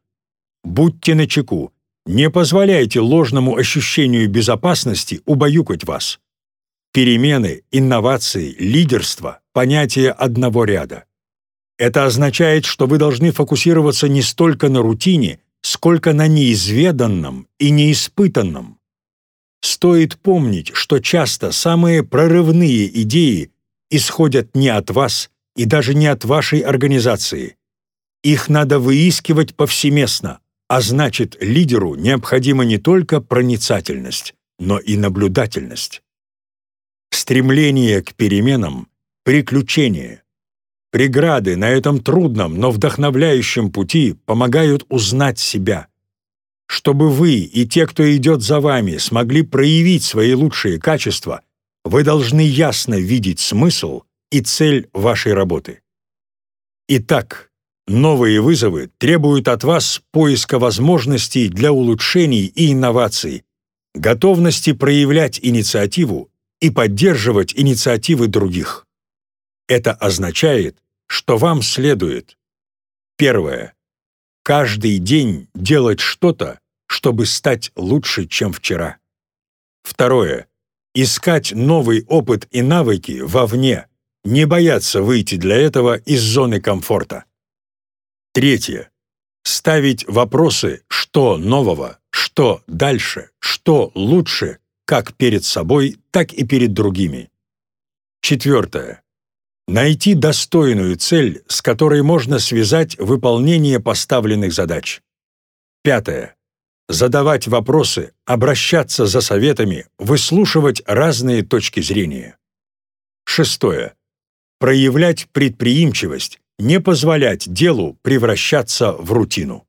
Будьте начеку, не позволяйте ложному ощущению безопасности убаюкать вас. Перемены, инновации, лидерство – понятия одного ряда. Это означает, что вы должны фокусироваться не столько на рутине, сколько на неизведанном и неиспытанном. Стоит помнить, что часто самые прорывные идеи исходят не от вас и даже не от вашей организации. Их надо выискивать повсеместно, а значит, лидеру необходима не только проницательность, но и наблюдательность. Стремление к переменам — приключение. Преграды на этом трудном, но вдохновляющем пути помогают узнать себя. Чтобы вы и те, кто идет за вами, смогли проявить свои лучшие качества, вы должны ясно видеть смысл и цель вашей работы. Итак, новые вызовы требуют от вас поиска возможностей для улучшений и инноваций, готовности проявлять инициативу и поддерживать инициативы других. Это означает, что вам следует первое каждый день делать что-то, чтобы стать лучше, чем вчера. Второе искать новый опыт и навыки вовне, не бояться выйти для этого из зоны комфорта. Третье. Ставить вопросы «что нового?», «что дальше?», «что лучше?», как перед собой, так и перед другими. Четвертое. Найти достойную цель, с которой можно связать выполнение поставленных задач. Пятое задавать вопросы, обращаться за советами, выслушивать разные точки зрения. Шестое. Проявлять предприимчивость, не позволять делу превращаться в рутину.